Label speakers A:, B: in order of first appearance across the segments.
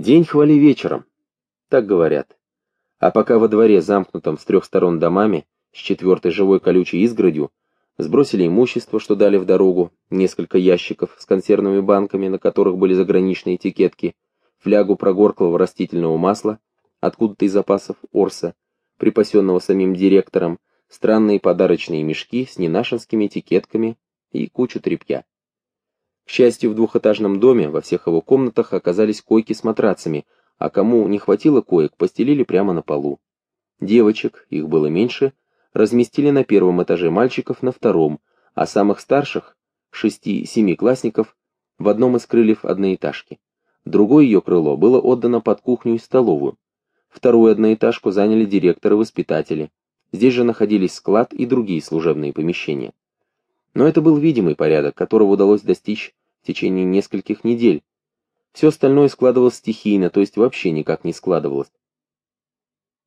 A: День хвали вечером, так говорят. А пока во дворе, замкнутом с трех сторон домами, с четвертой живой колючей изгородью, сбросили имущество, что дали в дорогу, несколько ящиков с консервными банками, на которых были заграничные этикетки, флягу прогорклого растительного масла, откуда-то из запасов Орса, припасенного самим директором, странные подарочные мешки с ненашинскими этикетками и кучу тряпья. К счастью, в двухэтажном доме во всех его комнатах оказались койки с матрацами, а кому не хватило коек, постелили прямо на полу. Девочек, их было меньше, разместили на первом этаже мальчиков на втором, а самых старших, шести-семи классников, в одном из крыльев одноэтажки. Другое ее крыло было отдано под кухню и столовую. Вторую одноэтажку заняли директоры воспитатели. Здесь же находились склад и другие служебные помещения. Но это был видимый порядок, которого удалось достичь в течение нескольких недель, все остальное складывалось стихийно, то есть вообще никак не складывалось.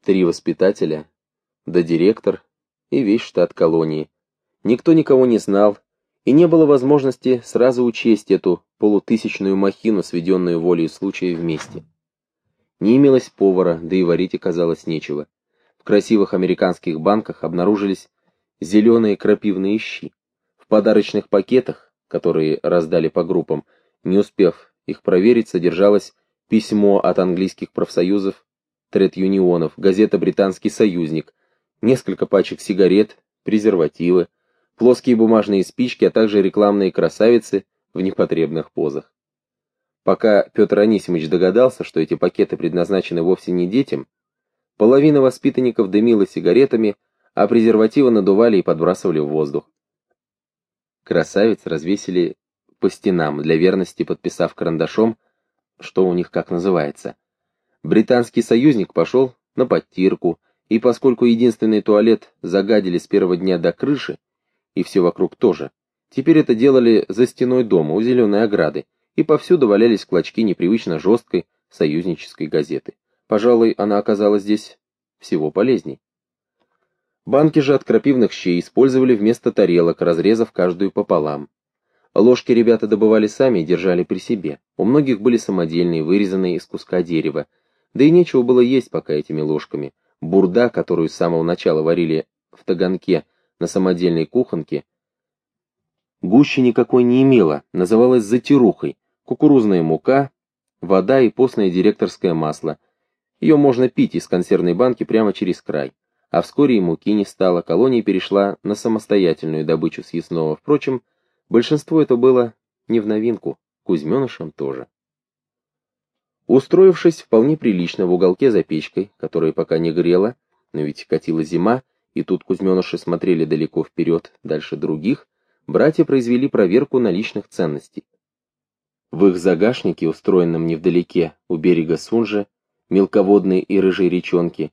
A: Три воспитателя, да директор и весь штат колонии. Никто никого не знал, и не было возможности сразу учесть эту полутысячную махину, сведенную волей случая вместе. Не имелось повара, да и варить оказалось нечего. В красивых американских банках обнаружились зеленые крапивные щи. В подарочных пакетах, которые раздали по группам, не успев их проверить содержалось письмо от английских профсоюзов, тред-юнионов, газета «Британский союзник», несколько пачек сигарет, презервативы, плоские бумажные спички, а также рекламные красавицы в непотребных позах. Пока Петр Анисимович догадался, что эти пакеты предназначены вовсе не детям, половина воспитанников дымила сигаретами, а презервативы надували и подбрасывали в воздух. Красавиц развесили по стенам, для верности подписав карандашом, что у них как называется. Британский союзник пошел на подтирку, и поскольку единственный туалет загадили с первого дня до крыши, и все вокруг тоже, теперь это делали за стеной дома, у зеленой ограды, и повсюду валялись клочки непривычно жесткой союзнической газеты. Пожалуй, она оказалась здесь всего полезней. Банки же от крапивных щей использовали вместо тарелок, разрезав каждую пополам. Ложки ребята добывали сами и держали при себе. У многих были самодельные, вырезанные из куска дерева. Да и нечего было есть пока этими ложками. Бурда, которую с самого начала варили в таганке на самодельной кухонке, гуще никакой не имела, называлась затирухой, кукурузная мука, вода и постное директорское масло. Ее можно пить из консервной банки прямо через край. А вскоре и муки не стало, колония перешла на самостоятельную добычу съестного. Впрочем, Большинство это было не в новинку, Кузьменышам тоже. Устроившись вполне прилично в уголке за печкой, которая пока не грела, но ведь катила зима, и тут Кузьменыши смотрели далеко вперед, дальше других, братья произвели проверку наличных ценностей. В их загашнике, устроенном невдалеке, у берега Сунжа, мелководной и рыжей речонки,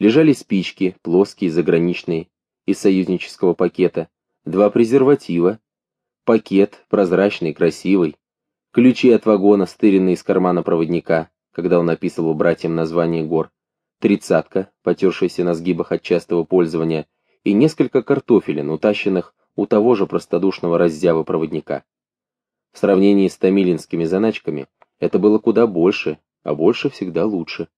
A: лежали спички, плоские, заграничные, из союзнического пакета, два презерватива, Пакет, прозрачный, красивый. Ключи от вагона, стыренные из кармана проводника, когда он описывал братьям название гор. Тридцатка, потершаяся на сгибах от частого пользования, и несколько картофелин, утащенных у того же простодушного раззява проводника. В сравнении с томилинскими заначками это было куда больше, а больше всегда лучше.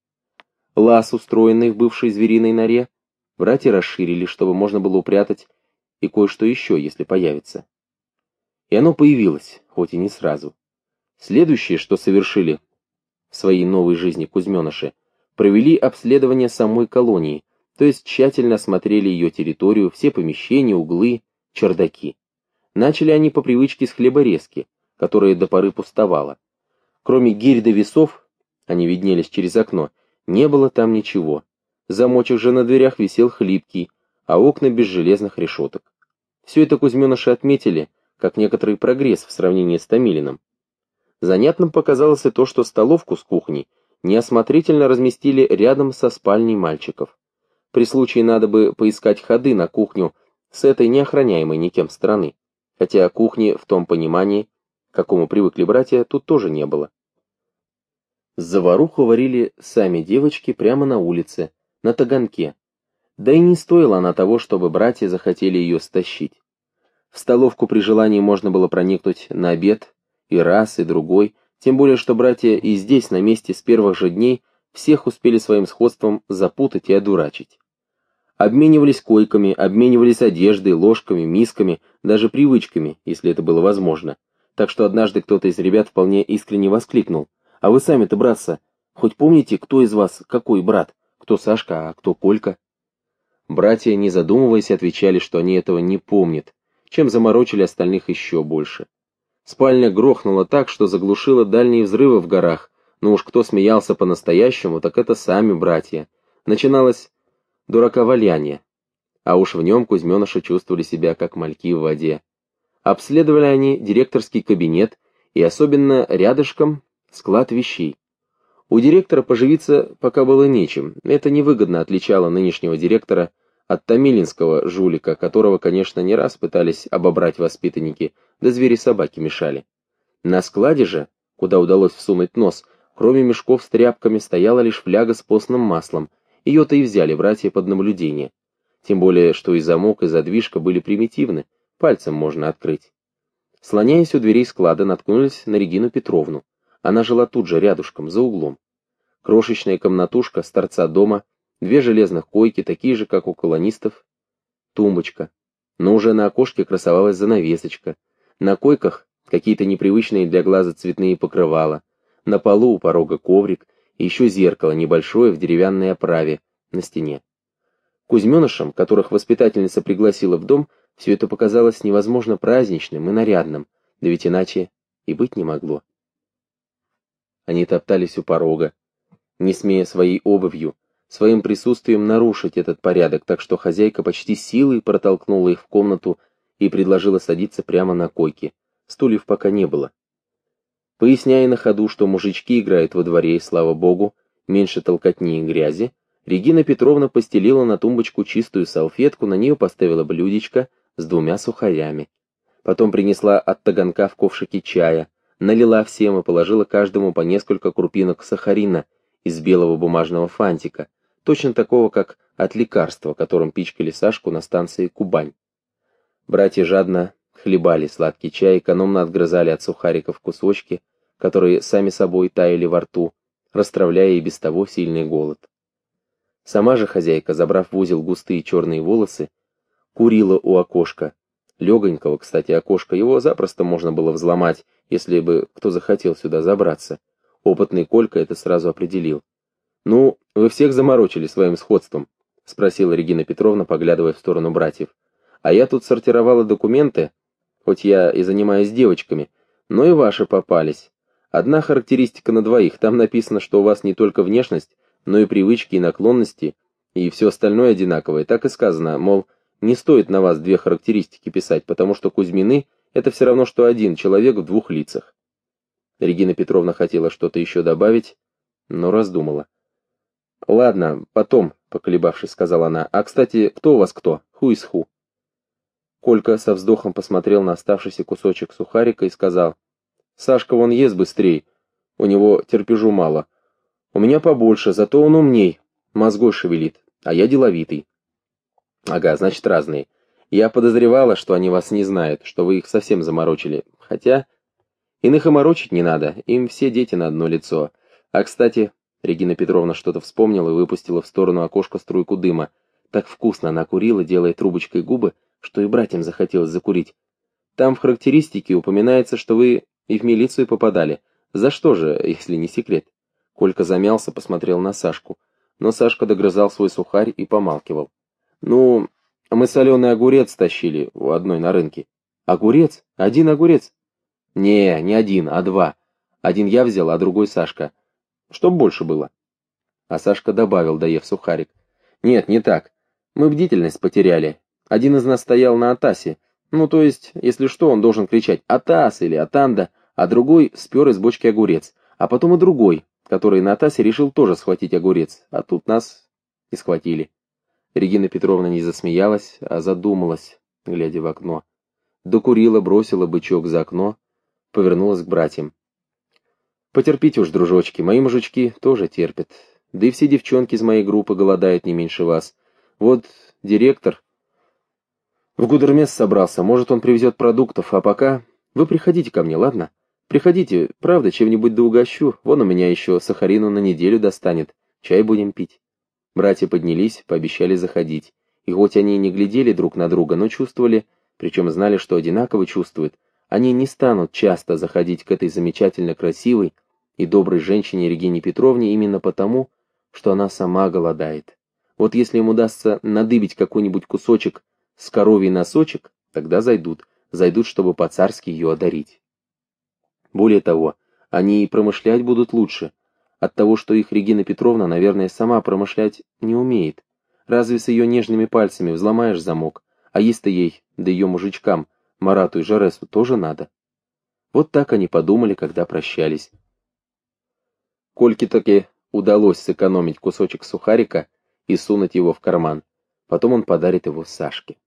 A: Лаз, устроенный в бывшей звериной норе, братья расширили, чтобы можно было упрятать и кое-что еще, если появится. И оно появилось, хоть и не сразу. Следующее, что совершили в своей новой жизни Кузьменыши, провели обследование самой колонии, то есть тщательно осмотрели ее территорию, все помещения, углы, чердаки. Начали они по привычке с хлеборезки, которая до поры пустовала. Кроме гирь до весов, они виднелись через окно, не было там ничего. Замочек же на дверях висел хлипкий, а окна без железных решеток. Все это Кузьменыши отметили, как некоторый прогресс в сравнении с Томилиным. Занятным показалось и то, что столовку с кухней неосмотрительно разместили рядом со спальней мальчиков. При случае надо бы поискать ходы на кухню с этой неохраняемой никем стороны, хотя кухни в том понимании, к какому привыкли братья, тут тоже не было. Заваруху варили сами девочки прямо на улице, на таганке. Да и не стоила она того, чтобы братья захотели ее стащить. В столовку при желании можно было проникнуть на обед и раз, и другой, Тем более, что братья и здесь, на месте с первых же дней, всех успели своим сходством запутать и одурачить. Обменивались койками, обменивались одеждой, ложками, мисками, даже привычками, если это было возможно. Так что однажды кто-то из ребят вполне искренне воскликнул. «А вы сами-то, братца, хоть помните, кто из вас какой брат? Кто Сашка, а кто Колька?» Братья, не задумываясь, отвечали, что они этого не помнят, чем заморочили остальных еще больше. Спальня грохнула так, что заглушила дальние взрывы в горах, но уж кто смеялся по-настоящему, так это сами братья. Начиналось дураковаляние, а уж в нем Кузьменыша чувствовали себя как мальки в воде. Обследовали они директорский кабинет и особенно рядышком склад вещей. У директора поживиться пока было нечем, это невыгодно отличало нынешнего директора от Томилинского жулика, которого, конечно, не раз пытались обобрать воспитанники, да звери-собаки мешали. На складе же, куда удалось всунуть нос, Кроме мешков с тряпками стояла лишь фляга с постным маслом. Ее-то и взяли братья под наблюдение. Тем более, что и замок, и задвижка были примитивны, пальцем можно открыть. Слоняясь у дверей склада, наткнулись на Регину Петровну. Она жила тут же, рядышком, за углом. Крошечная комнатушка с торца дома, две железных койки, такие же, как у колонистов, тумбочка. Но уже на окошке красовалась занавесочка. На койках какие-то непривычные для глаза цветные покрывала, на полу у порога коврик, и еще зеркало небольшое в деревянной оправе на стене. Кузьменышам, которых воспитательница пригласила в дом, все это показалось невозможно праздничным и нарядным, да ведь иначе и быть не могло. Они топтались у порога, не смея своей обувью, своим присутствием нарушить этот порядок, так что хозяйка почти силой протолкнула их в комнату и предложила садиться прямо на койке. Стульев пока не было. Поясняя на ходу, что мужички играют во дворе, и, слава богу, меньше толкотни и грязи, Регина Петровна постелила на тумбочку чистую салфетку, на нее поставила блюдечко с двумя сухарями. Потом принесла от таганка в ковшике чая, налила всем и положила каждому по несколько крупинок сахарина из белого бумажного фантика, точно такого, как от лекарства, которым пичкали Сашку на станции Кубань. Братья жадно хлебали сладкий чай, экономно отгрызали от сухариков кусочки, которые сами собой таяли во рту, расстравляя и без того сильный голод. Сама же хозяйка, забрав в узел густые черные волосы, курила у окошка. Легонького, кстати, окошка, его запросто можно было взломать, если бы кто захотел сюда забраться. Опытный Колька это сразу определил. «Ну, вы всех заморочили своим сходством?» — спросила Регина Петровна, поглядывая в сторону братьев. «А я тут сортировала документы, хоть я и занимаюсь девочками, но и ваши попались. Одна характеристика на двоих, там написано, что у вас не только внешность, но и привычки и наклонности, и все остальное одинаковое. Так и сказано, мол, не стоит на вас две характеристики писать, потому что Кузьмины — это все равно, что один человек в двух лицах. Регина Петровна хотела что-то еще добавить, но раздумала. «Ладно, потом», — поколебавшись, сказала она. «А, кстати, кто у вас кто? Ху из ху?» Колька со вздохом посмотрел на оставшийся кусочек сухарика и сказал. Сашка вон ест быстрей, у него терпежу мало. У меня побольше, зато он умней, мозгой шевелит, а я деловитый. Ага, значит разные. Я подозревала, что они вас не знают, что вы их совсем заморочили. Хотя, иных и морочить не надо, им все дети на одно лицо. А, кстати, Регина Петровна что-то вспомнила и выпустила в сторону окошка струйку дыма. Так вкусно она курила, делая трубочкой губы, что и братьям захотелось закурить. Там в характеристике упоминается, что вы и в милицию попадали. За что же, если не секрет? Колька замялся, посмотрел на Сашку. Но Сашка догрызал свой сухарь и помалкивал. Ну, мы соленый огурец тащили у одной на рынке. Огурец? Один огурец? Не, не один, а два. Один я взял, а другой Сашка. Чтоб больше было. А Сашка добавил, доев сухарик. Нет, не так. Мы бдительность потеряли. Один из нас стоял на Атасе, ну, то есть, если что, он должен кричать «Атас» или «Атанда», а другой спер из бочки огурец, а потом и другой, который на Атасе решил тоже схватить огурец, а тут нас и схватили. Регина Петровна не засмеялась, а задумалась, глядя в окно. Докурила, бросила бычок за окно, повернулась к братьям. «Потерпите уж, дружочки, мои мужички тоже терпят. Да и все девчонки из моей группы голодают не меньше вас. Вот директор в Гудермес собрался, может, он привезет продуктов, а пока... Вы приходите ко мне, ладно? Приходите, правда, чем-нибудь да угощу, вон у меня еще сахарину на неделю достанет, чай будем пить». Братья поднялись, пообещали заходить, и хоть они не глядели друг на друга, но чувствовали, причем знали, что одинаково чувствуют, они не станут часто заходить к этой замечательно красивой и доброй женщине Регине Петровне именно потому, что она сама голодает. Вот если им удастся надыбить какой-нибудь кусочек с коровий носочек, тогда зайдут, зайдут, чтобы по-царски ее одарить. Более того, они и промышлять будут лучше, от того, что их Регина Петровна, наверное, сама промышлять не умеет. Разве с ее нежными пальцами взломаешь замок, а есть-то ей, да ее мужичкам, Марату и Жаресу, тоже надо. Вот так они подумали, когда прощались. Кольке таки удалось сэкономить кусочек сухарика и сунуть его в карман. Потом он подарит его Сашке.